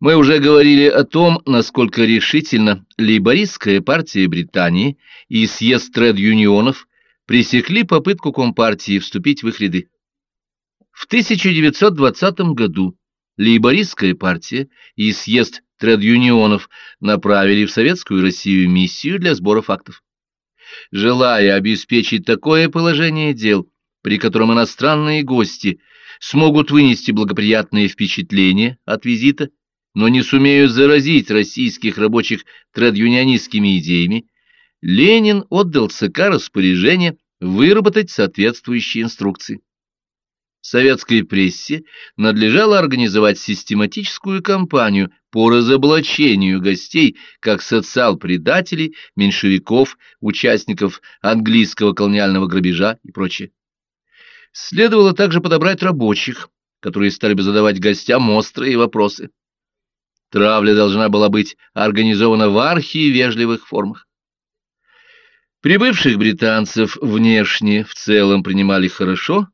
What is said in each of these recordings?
Мы уже говорили о том, насколько решительно лейбористская партия Британии и съезд тред-юнионов пресекли попытку Компартии вступить в их ряды. В 1920 году лейбористская партия и съезд тред-юнионов направили в Советскую Россию миссию для сбора фактов. Желая обеспечить такое положение дел, при котором иностранные гости смогут вынести благоприятные впечатления от визита, но не сумеют заразить российских рабочих традюнионистскими идеями, Ленин отдал ЦК распоряжение выработать соответствующие инструкции. Советской прессе надлежало организовать систематическую кампанию по разоблачению гостей как социал-предателей, меньшевиков, участников английского колониального грабежа и прочее. Следовало также подобрать рабочих, которые стали бы задавать гостям острые вопросы. Травля должна была быть организована в архи-вежливых формах. Прибывших британцев внешне в целом принимали хорошо,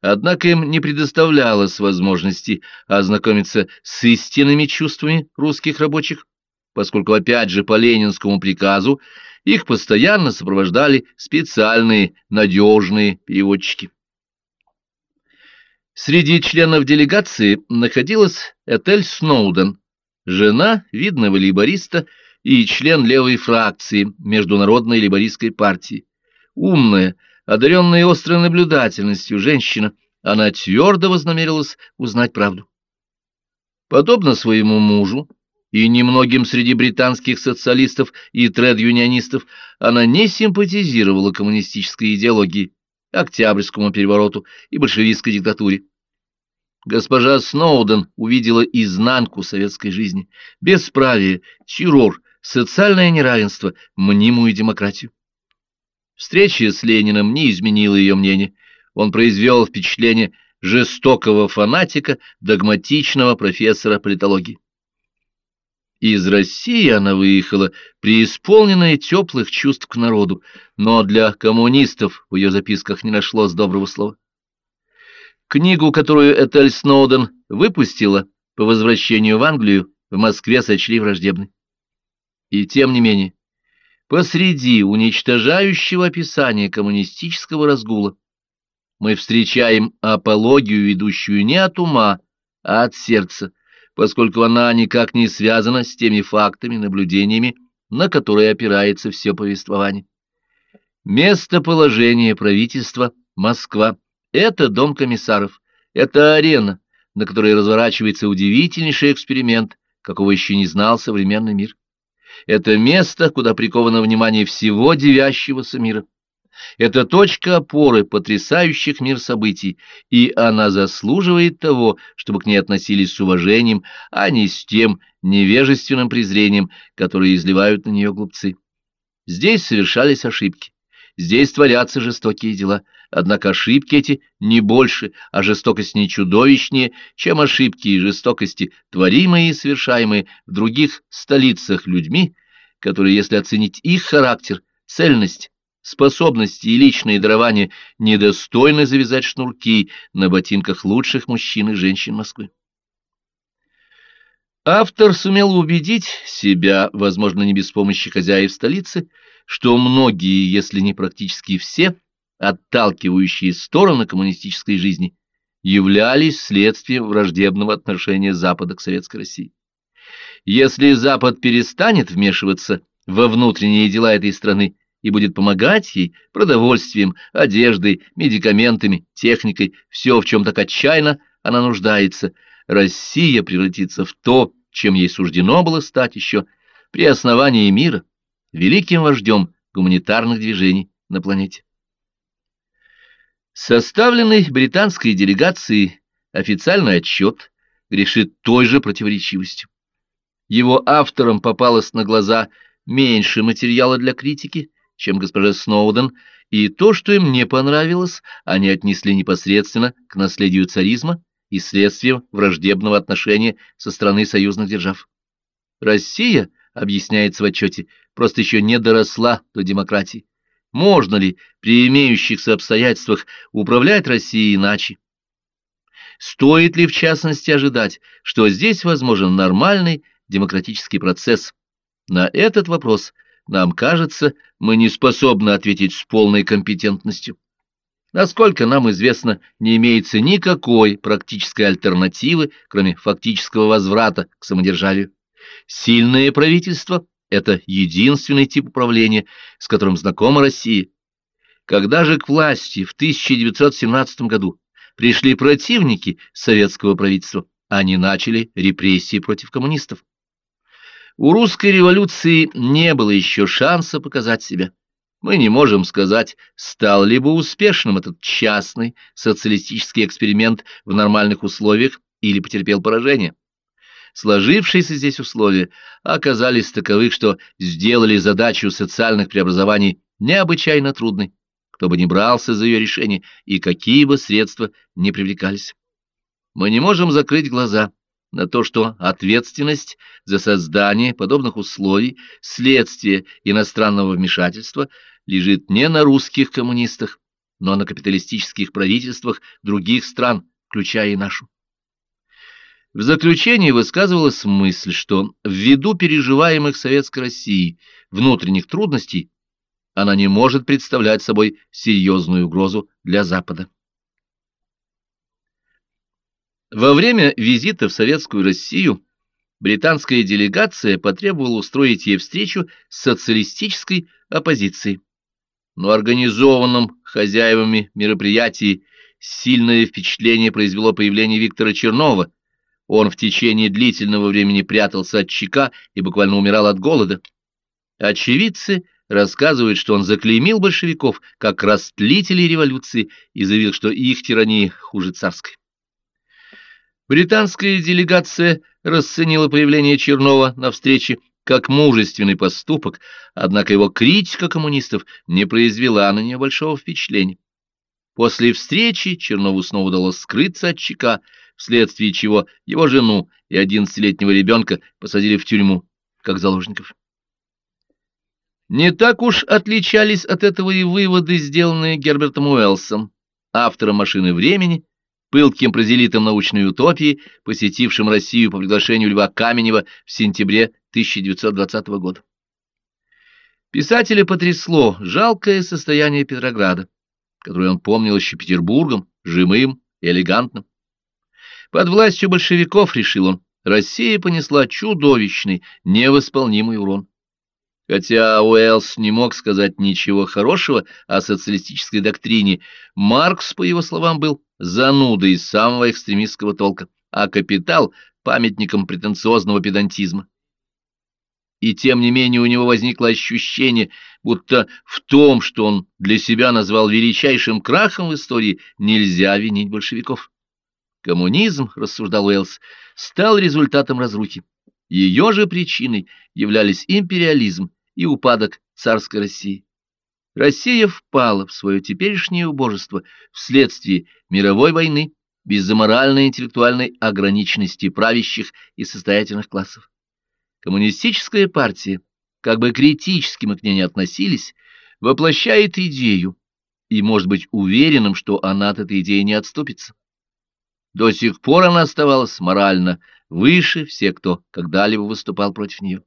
однако им не предоставлялось возможности ознакомиться с истинными чувствами русских рабочих, поскольку опять же по ленинскому приказу их постоянно сопровождали специальные надежные переводчики. Среди членов делегации находилась Этель Сноуден, жена видного лейбориста и член левой фракции Международной лейбористской партии. Умная, одаренная острой наблюдательностью женщина, она твердо вознамерилась узнать правду. Подобно своему мужу и немногим среди британских социалистов и тред-юнионистов, она не симпатизировала коммунистической идеологии, Октябрьскому перевороту и большевистской диктатуре. Госпожа Сноуден увидела изнанку советской жизни, бесправие, террор, социальное неравенство, мнимую демократию. Встреча с Лениным не изменила ее мнение. Он произвел впечатление жестокого фанатика, догматичного профессора политологии. Из России она выехала преисполненная теплых чувств к народу, но для коммунистов в ее записках не нашлось доброго слова. Книгу, которую Этель Сноуден выпустила по возвращению в Англию, в Москве сочли враждебной. И тем не менее, посреди уничтожающего описания коммунистического разгула мы встречаем апологию, ведущую не от ума, а от сердца, поскольку она никак не связана с теми фактами, наблюдениями, на которые опирается все повествование. Местоположение правительства – Москва – это дом комиссаров, это арена, на которой разворачивается удивительнейший эксперимент, какого еще не знал современный мир. Это место, куда приковано внимание всего девящегося мира. Это точка опоры потрясающих мир событий, и она заслуживает того, чтобы к ней относились с уважением, а не с тем невежественным презрением, которое изливают на нее глупцы. Здесь совершались ошибки. Здесь творятся жестокие дела, однако ошибки эти не больше, а жестокость не чудовищнее, чем ошибки и жестокости, творимые и совершаемые в других столицах людьми, которые, если оценить их характер, цельность, способности и личные дарования, недостойны завязать шнурки на ботинках лучших мужчин и женщин Москвы. Автор сумел убедить себя, возможно, не без помощи хозяев столицы, что многие, если не практически все, отталкивающие стороны коммунистической жизни, являлись следствием враждебного отношения Запада к Советской России. Если Запад перестанет вмешиваться во внутренние дела этой страны и будет помогать ей продовольствием, одеждой, медикаментами, техникой, все, в чем так отчаянно она нуждается, Россия превратится в то, чем ей суждено было стать еще при основании мира, великим вождем гуманитарных движений на планете. Составленный британской делегацией официальный отчет грешит той же противоречивостью. Его авторам попалось на глаза меньше материала для критики, чем госпожа Сноуден, и то, что им не понравилось, они отнесли непосредственно к наследию царизма и следствием враждебного отношения со стороны союзных держав. Россия, объясняется в отчете, просто еще не доросла до демократии. Можно ли при имеющихся обстоятельствах управлять Россией иначе? Стоит ли в частности ожидать, что здесь возможен нормальный демократический процесс? На этот вопрос, нам кажется, мы не способны ответить с полной компетентностью. Насколько нам известно, не имеется никакой практической альтернативы, кроме фактического возврата к самодержавию. Сильное правительство – это единственный тип управления, с которым знакома Россия. Когда же к власти в 1917 году пришли противники советского правительства, они начали репрессии против коммунистов. У русской революции не было еще шанса показать себя. Мы не можем сказать, стал ли бы успешным этот частный социалистический эксперимент в нормальных условиях или потерпел поражение. Сложившиеся здесь условия оказались таковы, что сделали задачу социальных преобразований необычайно трудной, кто бы ни брался за ее решение и какие бы средства не привлекались. Мы не можем закрыть глаза на то, что ответственность за создание подобных условий, следствие иностранного вмешательства лежит не на русских коммунистах, но на капиталистических правительствах других стран, включая и нашу. В заключение высказывалась мысль, что ввиду переживаемых Советской России внутренних трудностей она не может представлять собой серьезную угрозу для Запада. Во время визита в Советскую Россию британская делегация потребовала устроить ей встречу с социалистической оппозицией. Но организованном хозяевами мероприятии сильное впечатление произвело появление Виктора Чернова. Он в течение длительного времени прятался от ЧК и буквально умирал от голода. Очевидцы рассказывают, что он заклеймил большевиков как растлителей революции и заявил, что их тирания хуже царской. Британская делегация расценила появление Чернова на встрече как мужественный поступок, однако его критика коммунистов не произвела на нее большого впечатления. После встречи Чернову снова удалось скрыться от ЧК, вследствие чего его жену и одиннадцатилетнего ребенка посадили в тюрьму, как заложников. Не так уж отличались от этого и выводы, сделанные Гербертом Уэллсом, автором «Машины времени», пылким прозелитом научной утопии, посетившим Россию по приглашению Льва Каменева в сентябре 1920 года. Писателя потрясло жалкое состояние Петрограда, которое он помнил еще Петербургом, живым и элегантным. Под властью большевиков, решил он, Россия понесла чудовищный, невосполнимый урон. Хотя Уэллс не мог сказать ничего хорошего о социалистической доктрине, Маркс, по его словам, был занудой самого экстремистского толка, а «Капитал» — памятником претенциозного педантизма. И тем не менее у него возникло ощущение, будто в том, что он для себя назвал величайшим крахом в истории, нельзя винить большевиков. Коммунизм, рассуждал Уэллс, стал результатом разрухи. Ее же причиной являлись империализм и упадок царской России. Россия впала в свое теперешнее убожество вследствие мировой войны без моральной интеллектуальной ограниченности правящих и состоятельных классов. Коммунистическая партия, как бы критически мы к ней не относились, воплощает идею и может быть уверенным, что она от этой идеи не отступится. До сих пор она оставалась морально выше всех, кто когда-либо выступал против нее.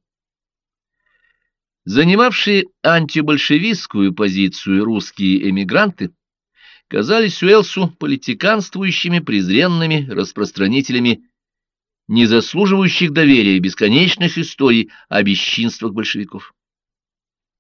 Занимавшие антибольшевистскую позицию русские эмигранты казались Уэлсу политиканствующими презренными распространителями не заслуживающих доверия бесконечных историй о бесчинствах большевиков.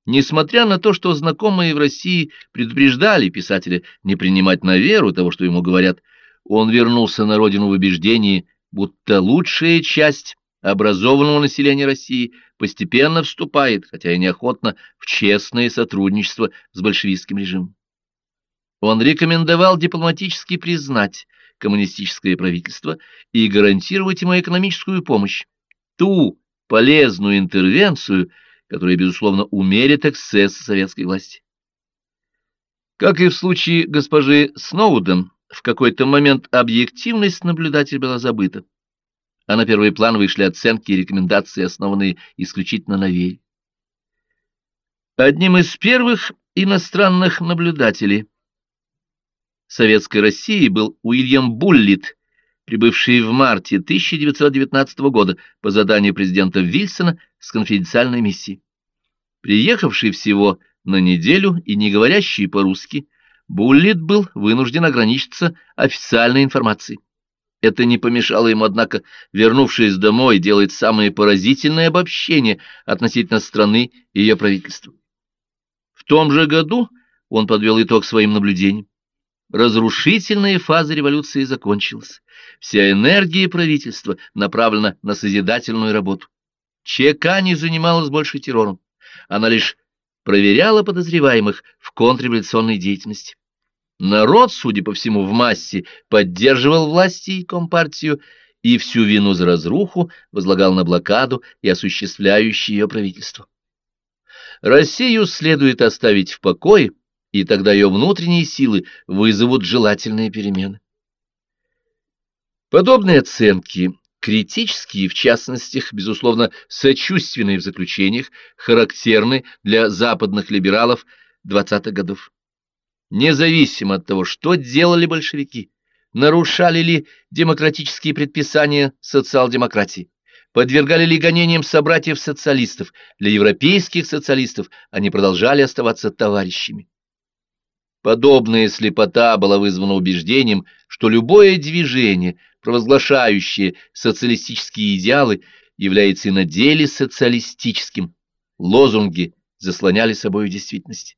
Несмотря на то, что знакомые в России предупреждали писателя не принимать на веру того, что ему говорят, он вернулся на родину в убеждении, будто лучшая часть образованного населения России постепенно вступает, хотя и неохотно, в честное сотрудничество с большевистским режимом. Он рекомендовал дипломатически признать коммунистическое правительство и гарантировать ему экономическую помощь, ту полезную интервенцию, которая, безусловно, умерит эксцессы советской власти. Как и в случае госпожи Сноуден, в какой-то момент объективность наблюдателя была забыта а на первый план вышли оценки и рекомендации, основанные исключительно на вере. Одним из первых иностранных наблюдателей Советской России был Уильям Буллит, прибывший в марте 1919 года по заданию президента Вильсона с конфиденциальной миссией. Приехавший всего на неделю и не говорящий по-русски, Буллит был вынужден ограничиться официальной информацией. Это не помешало ему, однако, вернувшись домой, делать самые поразительные обобщения относительно страны и ее правительства. В том же году он подвел итог своим наблюдениям. Разрушительная фаза революции закончилась. Вся энергия правительства направлена на созидательную работу. ЧК не занималась больше террором. Она лишь проверяла подозреваемых в контрреволюционной деятельности. Народ, судя по всему, в массе поддерживал власти и компартию, и всю вину за разруху возлагал на блокаду и осуществляющее ее правительство. Россию следует оставить в покое, и тогда ее внутренние силы вызовут желательные перемены. Подобные оценки, критические в частности, безусловно, сочувственные в заключениях, характерны для западных либералов 20-х годов. Независимо от того, что делали большевики, нарушали ли демократические предписания социал-демократии, подвергали ли гонениям собратьев-социалистов, для европейских социалистов они продолжали оставаться товарищами. Подобная слепота была вызвана убеждением, что любое движение, провозглашающее социалистические идеалы, является и на деле социалистическим. Лозунги заслоняли собой действительность.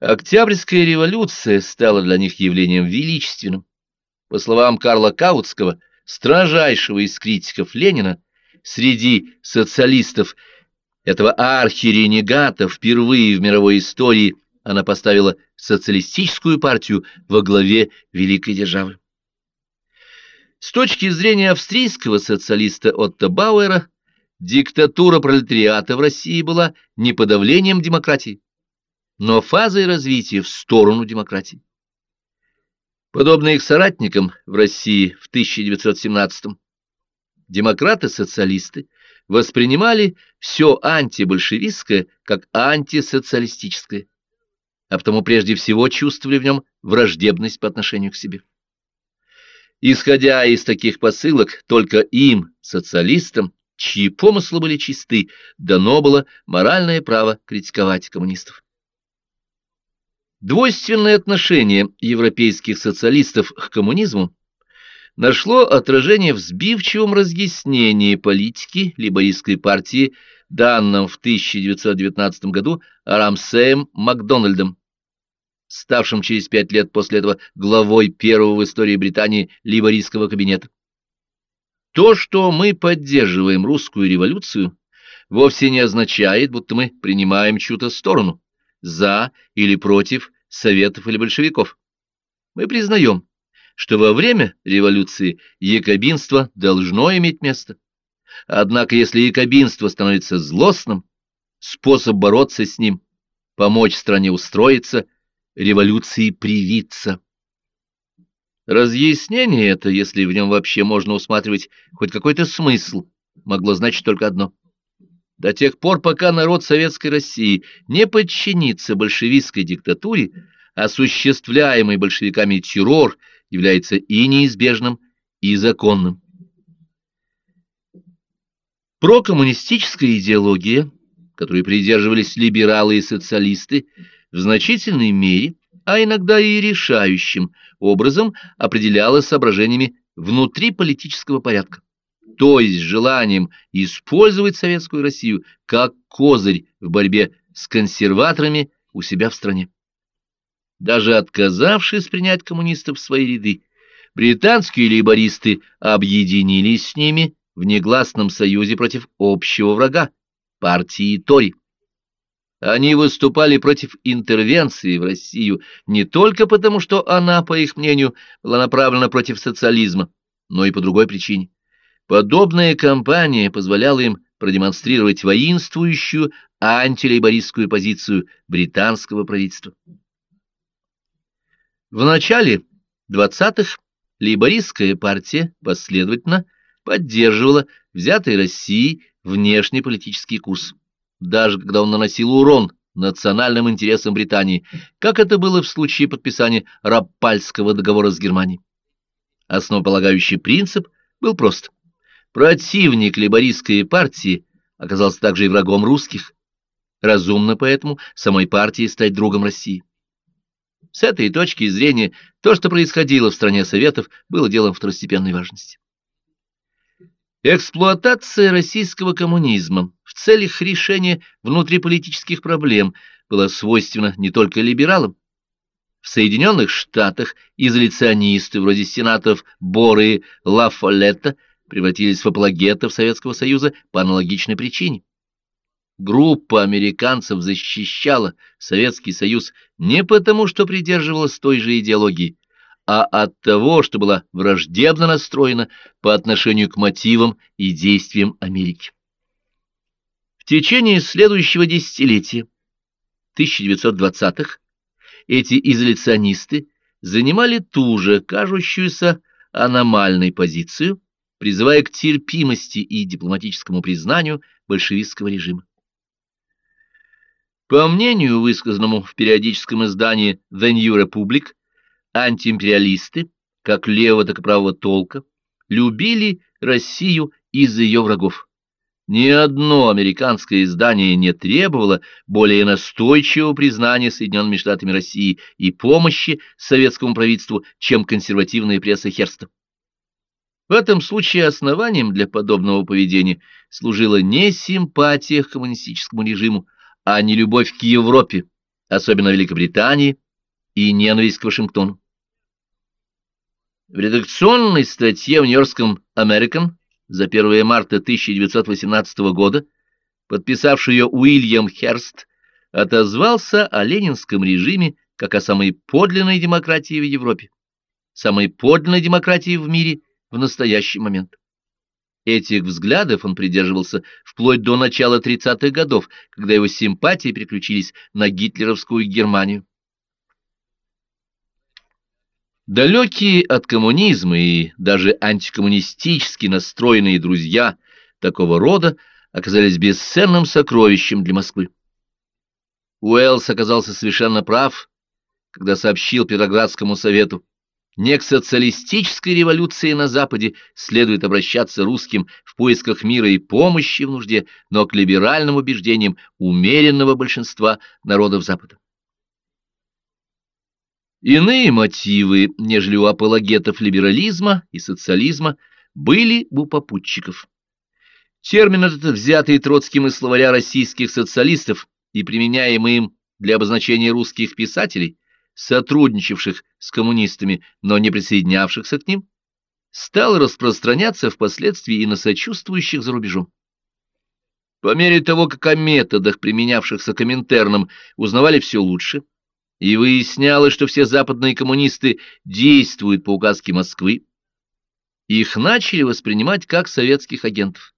Октябрьская революция стала для них явлением величественным. По словам Карла Каутского, строжайшего из критиков Ленина, среди социалистов этого архиренегата впервые в мировой истории она поставила социалистическую партию во главе великой державы. С точки зрения австрийского социалиста Отто Бауэра, диктатура пролетариата в России была не подавлением демократии, но фазой развития в сторону демократии. Подобно их соратникам в России в 1917-м, демократы-социалисты воспринимали все антибольшевистское как антисоциалистическое а потому прежде всего чувствовали в нем враждебность по отношению к себе. Исходя из таких посылок, только им, социалистам, чьи помыслы были чисты, дано было моральное право критиковать коммунистов. Двойственное отношение европейских социалистов к коммунизму нашло отражение в сбивчивом разъяснении политики либористской партии, данном в 1919 году Рамсеем Макдональдом, ставшим через пять лет после этого главой первого в истории Британии либорийского кабинета. То, что мы поддерживаем русскую революцию, вовсе не означает, будто мы принимаем чью-то сторону, за или против советов или большевиков. Мы признаем, что во время революции якобинство должно иметь место. Однако, если якобинство становится злостным, способ бороться с ним, помочь стране устроиться – революции привиться. Разъяснение это, если в нем вообще можно усматривать хоть какой-то смысл, могло значить только одно. До тех пор, пока народ Советской России не подчинится большевистской диктатуре, осуществляемый большевиками террор является и неизбежным, и законным. Прокоммунистическая идеология, которой придерживались либералы и социалисты, в значительной мере, а иногда и решающим образом определялось соображениями внутри политического порядка, то есть желанием использовать Советскую Россию как козырь в борьбе с консерваторами у себя в стране. Даже отказавшись принять коммунистов в свои ряды, британские лейбористы объединились с ними в негласном союзе против общего врага – партии Тори. Они выступали против интервенции в Россию не только потому, что она, по их мнению, была направлена против социализма, но и по другой причине. Подобная кампания позволяла им продемонстрировать воинствующую антилейбористскую позицию британского правительства. В начале 20-х лейбористская партия последовательно поддерживала взятый Россией внешнеполитический курс даже когда он наносил урон национальным интересам Британии, как это было в случае подписания Раппальского договора с Германией. Основополагающий принцип был прост. Противник лейбористской партии оказался также и врагом русских. Разумно поэтому самой партии стать другом России. С этой точки зрения то, что происходило в стране Советов, было делом второстепенной важности. Эксплуатация российского коммунизма в целях решения внутриполитических проблем была свойственна не только либералам. В Соединенных Штатах изоляционисты вроде сенаторов Боры и Ла Фолетта превратились в апологетов Советского Союза по аналогичной причине. Группа американцев защищала Советский Союз не потому, что придерживалась той же идеологии, а от того, что была враждебно настроена по отношению к мотивам и действиям Америки. В течение следующего десятилетия, 1920-х, эти изоляционисты занимали ту же, кажущуюся аномальной позицию, призывая к терпимости и дипломатическому признанию большевистского режима. По мнению, высказанному в периодическом издании The New Republic, антиимпериалисты, как левого, так и правого толка, любили Россию из-за ее врагов. Ни одно американское издание не требовало более настойчивого признания Соединенными Штатами России и помощи советскому правительству, чем консервативная пресса Херста. В этом случае основанием для подобного поведения служила не симпатия к коммунистическому режиму, а не любовь к Европе, особенно Великобритании, и ненависть к Вашингтону. В редакционной статье в Нью-Йоркском American за 1 марта 1918 года, подписавший ее Уильям Херст, отозвался о ленинском режиме как о самой подлинной демократии в Европе, самой подлинной демократии в мире в настоящий момент. Этих взглядов он придерживался вплоть до начала 30-х годов, когда его симпатии переключились на гитлеровскую Германию. Далекие от коммунизма и даже антикоммунистически настроенные друзья такого рода оказались бесценным сокровищем для Москвы. Уэллс оказался совершенно прав, когда сообщил Петроградскому совету, не к социалистической революции на Западе следует обращаться русским в поисках мира и помощи в нужде, но к либеральным убеждениям умеренного большинства народов Запада. Иные мотивы, нежели у апологетов либерализма и социализма, были у попутчиков. Термин этот, взятый Троцким из словаря российских социалистов и применяемый им для обозначения русских писателей, сотрудничавших с коммунистами, но не присоединявшихся к ним, стал распространяться впоследствии и на сочувствующих за рубежом. По мере того, как о методах, применявшихся Коминтерном, узнавали все лучше, и выяснялось, что все западные коммунисты действуют по указке Москвы, их начали воспринимать как советских агентов.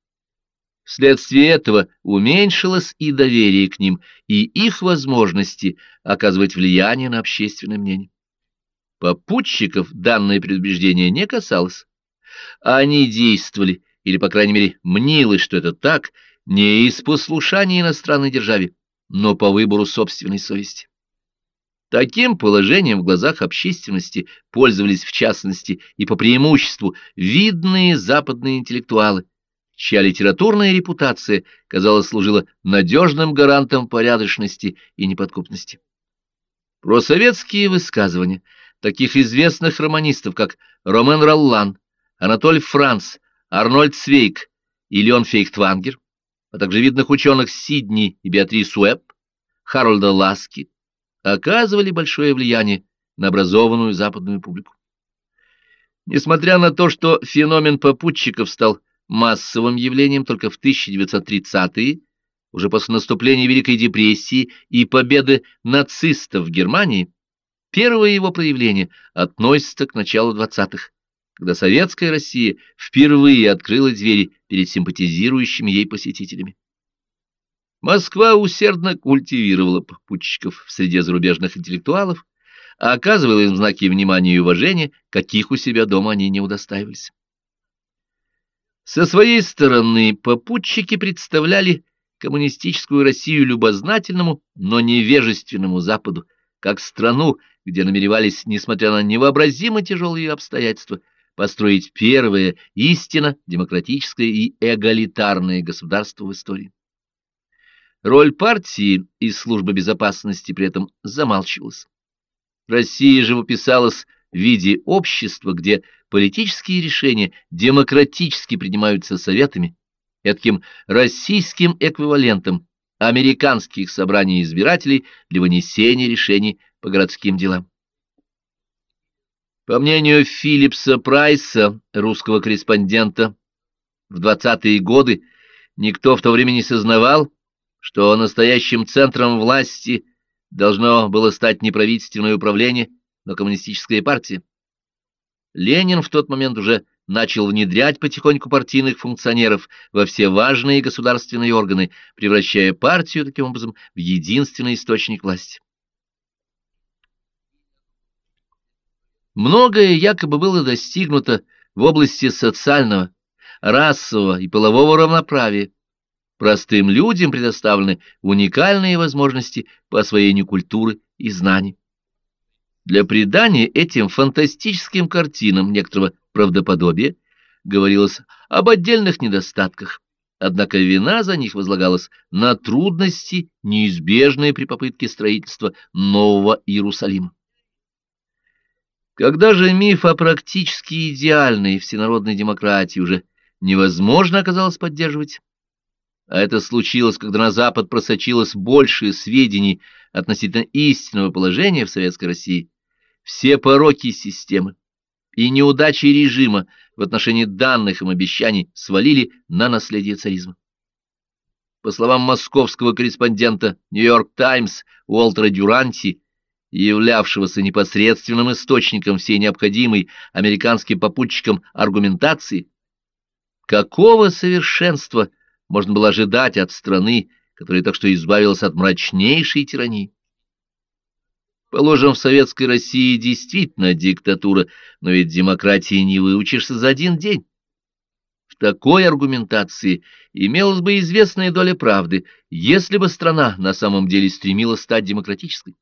Вследствие этого уменьшилось и доверие к ним, и их возможности оказывать влияние на общественное мнение. Попутчиков данное предубеждение не касалось. Они действовали, или, по крайней мере, мнилось, что это так, не из послушания иностранной державе, но по выбору собственной совести. Таким положением в глазах общественности пользовались в частности и по преимуществу видные западные интеллектуалы, чья литературная репутация, казалось, служила надежным гарантом порядочности и неподкупности. Просоветские высказывания таких известных романистов, как Ромен Роллан, Анатоль Франц, Арнольд Цвейк и Леон Фейхтвангер, а также видных ученых Сидни и Беатрис Уэбб, Харольда Ласки, оказывали большое влияние на образованную западную публику. Несмотря на то, что феномен попутчиков стал массовым явлением только в 1930-е, уже после наступления Великой депрессии и победы нацистов в Германии, первое его проявление относится к началу 20-х, когда советская Россия впервые открыла двери перед симпатизирующими ей посетителями. Москва усердно культивировала попутчиков в среде зарубежных интеллектуалов, а оказывала им знаки внимания и уважения, каких у себя дома они не удостаивались. Со своей стороны попутчики представляли коммунистическую Россию любознательному, но невежественному Западу, как страну, где намеревались, несмотря на невообразимо тяжелые обстоятельства, построить первое истинно демократическое и эгалитарное государство в истории. Роль партии и службы безопасности при этом замалчивалась. Россия же выписалась в виде общества, где политические решения демократически принимаются советами, таким российским эквивалентом американских собраний избирателей для вынесения решений по городским делам. По мнению Филлипса Прайса, русского корреспондента, в 20-е годы никто в то время не сознавал, что настоящим центром власти должно было стать не правительственное управление, но коммунистическая партия. Ленин в тот момент уже начал внедрять потихоньку партийных функционеров во все важные государственные органы, превращая партию таким образом в единственный источник власти. Многое якобы было достигнуто в области социального, расового и полового равноправия. Простым людям предоставлены уникальные возможности по освоению культуры и знаний. Для придания этим фантастическим картинам некоторого правдоподобия говорилось об отдельных недостатках, однако вина за них возлагалась на трудности, неизбежные при попытке строительства нового Иерусалима. Когда же миф о практически идеальной всенародной демократии уже невозможно оказалось поддерживать, а это случилось, когда на Запад просочилось больше сведений относительно истинного положения в Советской России, все пороки системы и неудачи режима в отношении данных им обещаний свалили на наследие царизма. По словам московского корреспондента «Нью-Йорк Таймс» Уолтера Дюранти, являвшегося непосредственным источником всей необходимой американским попутчикам аргументации, какого совершенства можно было ожидать от страны, которая так что избавилась от мрачнейшей тирании? Положим, в Советской России действительно диктатура, но ведь демократии не выучишься за один день. В такой аргументации имелась бы известная доля правды, если бы страна на самом деле стремилась стать демократической.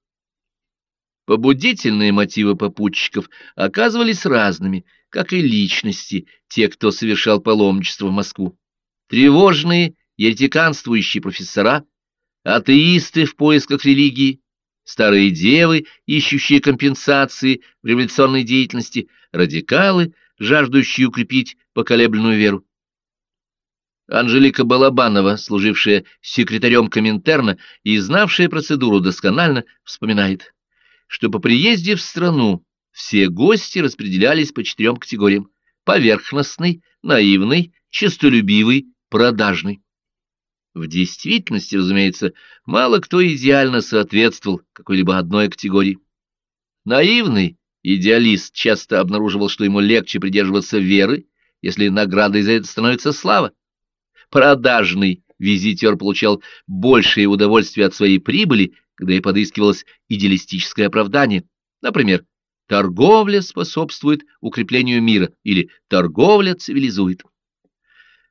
Побудительные мотивы попутчиков оказывались разными, как и личности, те, кто совершал паломничество в Москву. Тревожные, еретиканствующие профессора, атеисты в поисках религии, старые девы, ищущие компенсации в революционной деятельности, радикалы, жаждущие укрепить поколебленную веру. Анжелика Балабанова, служившая секретарем Коминтерна и знавшая процедуру досконально, вспоминает, что по приезде в страну все гости распределялись по четырем категориям – поверхностный, наивный, честолюбивый, продажный. В действительности, разумеется, мало кто идеально соответствовал какой-либо одной категории. Наивный идеалист часто обнаруживал, что ему легче придерживаться веры, если наградой за это становится слава. Продажный визитер получал большее удовольствие от своей прибыли, когда и подыскивалось идеалистическое оправдание. Например, торговля способствует укреплению мира или торговля цивилизует.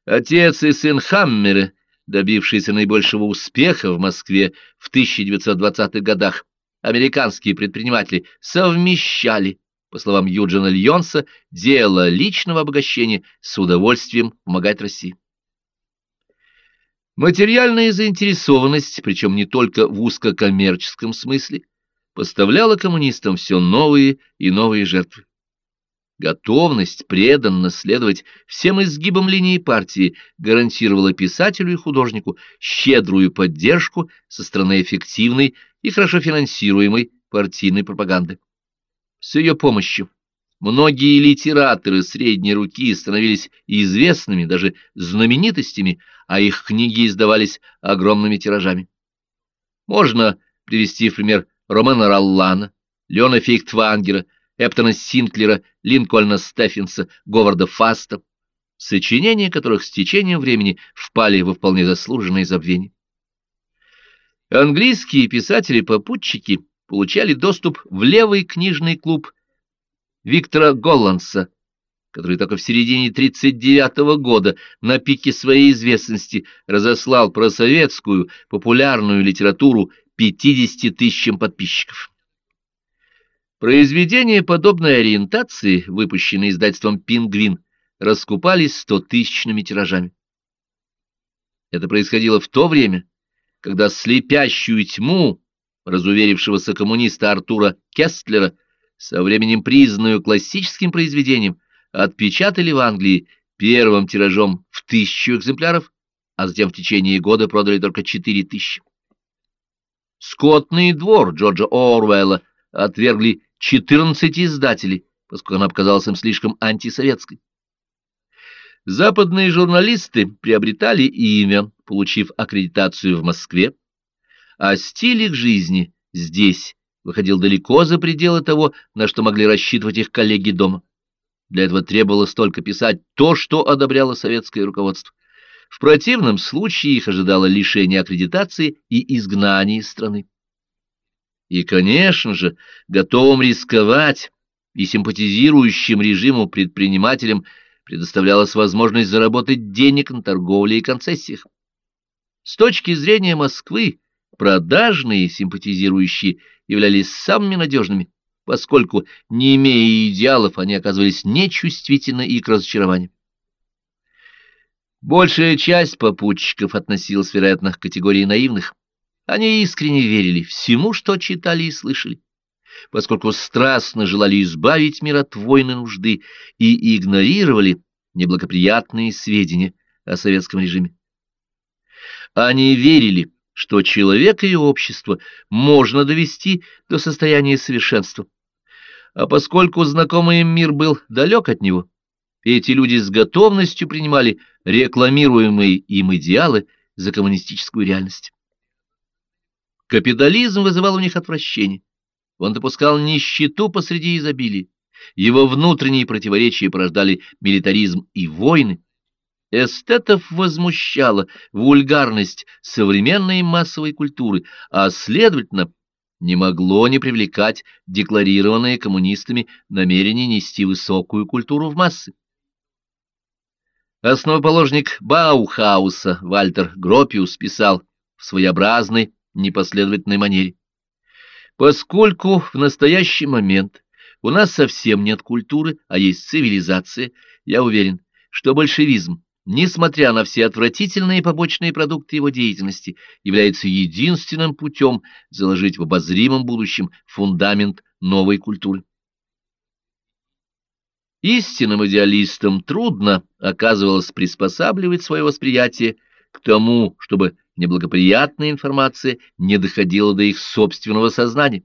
Отец и сын Хаммера добившиеся наибольшего успеха в Москве в 1920-х годах, американские предприниматели совмещали, по словам Юджина Льонса, дело личного обогащения с удовольствием помогать России. Материальная заинтересованность, причем не только в узкокоммерческом смысле, поставляла коммунистам все новые и новые жертвы. Готовность преданно следовать всем изгибам линии партии гарантировала писателю и художнику щедрую поддержку со стороны эффективной и хорошо финансируемой партийной пропаганды. С ее помощью многие литераторы средней руки становились известными, даже знаменитостями, а их книги издавались огромными тиражами. Можно привести в пример Романа Роллана, Леона Фейхтвангера, Эптона Синклера, Линкольна Стефенса, Говарда Фаста, сочинения которых с течением времени впали во вполне заслуженное забвение. Английские писатели-попутчики получали доступ в левый книжный клуб Виктора Голландса, который только в середине 1939 года на пике своей известности разослал просоветскую популярную литературу 50 тысячам подписчиков. Произведения подобной ориентации, выпущенные издательством «Пингвин», раскупались стотысячными тиражами. Это происходило в то время, когда слепящую тьму разуверившегося коммуниста Артура Кестлера, со временем признанную классическим произведением, отпечатали в Англии первым тиражом в тысячу экземпляров, а затем в течение года продали только четыре тысячи. Скотный двор Джорджа Оруэлла отвергли 14 издателей, поскольку она показалась им слишком антисоветской. Западные журналисты приобретали имя, получив аккредитацию в Москве, а стиль их жизни здесь выходил далеко за пределы того, на что могли рассчитывать их коллеги дома. Для этого требовалось только писать то, что одобряло советское руководство. В противном случае их ожидало лишение аккредитации и изгнание из страны. И, конечно же, готовым рисковать и симпатизирующим режиму предпринимателям предоставлялась возможность заработать денег на торговле и концессиях. С точки зрения Москвы, продажные симпатизирующие являлись самыми надежными, поскольку, не имея идеалов, они оказывались нечувствительны и к разочарованию. Большая часть попутчиков относилась, вероятно, к категории наивных. Они искренне верили всему, что читали и слышали, поскольку страстно желали избавить мир от войны нужды и игнорировали неблагоприятные сведения о советском режиме. Они верили, что человека и общество можно довести до состояния совершенства. А поскольку знакомый им мир был далек от него, эти люди с готовностью принимали рекламируемые им идеалы за коммунистическую реальность. Капитализм вызывал у них отвращение. Он допускал нищету посреди изобилия. Его внутренние противоречия порождали милитаризм и войны. Эстетов возмущала вульгарность современной массовой культуры, а, следовательно, не могло не привлекать декларированное коммунистами намерение нести высокую культуру в массы. Основоположник Баухауса Вальтер Гропиус писал в своеобразной непоследовательной манере. Поскольку в настоящий момент у нас совсем нет культуры, а есть цивилизация, я уверен, что большевизм, несмотря на все отвратительные побочные продукты его деятельности, является единственным путем заложить в обозримом будущем фундамент новой культуры. Истинным идеалистам трудно оказывалось приспосабливать свое восприятие к тому, чтобы неблагоприятная информация не доходила до их собственного сознания.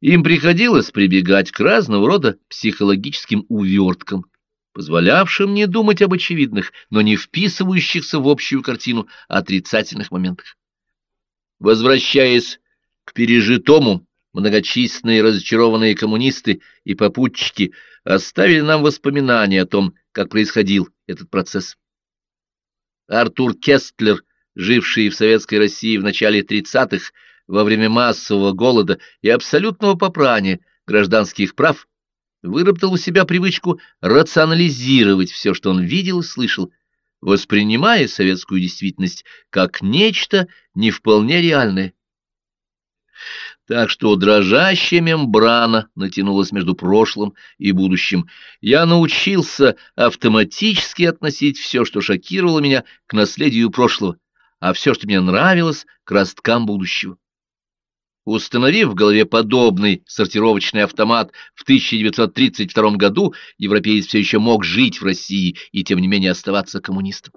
Им приходилось прибегать к разного рода психологическим уверткам, позволявшим не думать об очевидных, но не вписывающихся в общую картину отрицательных моментах. Возвращаясь к пережитому, многочисленные разочарованные коммунисты и попутчики оставили нам воспоминания о том, как происходил этот процесс. Артур Кестлер, живший в Советской России в начале 30-х, во время массового голода и абсолютного попрания гражданских прав, выработал у себя привычку рационализировать все, что он видел и слышал, воспринимая советскую действительность как нечто не вполне реальное. Так что дрожащая мембрана натянулась между прошлым и будущим. Я научился автоматически относить все, что шокировало меня, к наследию прошлого, а все, что мне нравилось, к росткам будущего. Установив в голове подобный сортировочный автомат в 1932 году, европеец все еще мог жить в России и тем не менее оставаться коммунистом.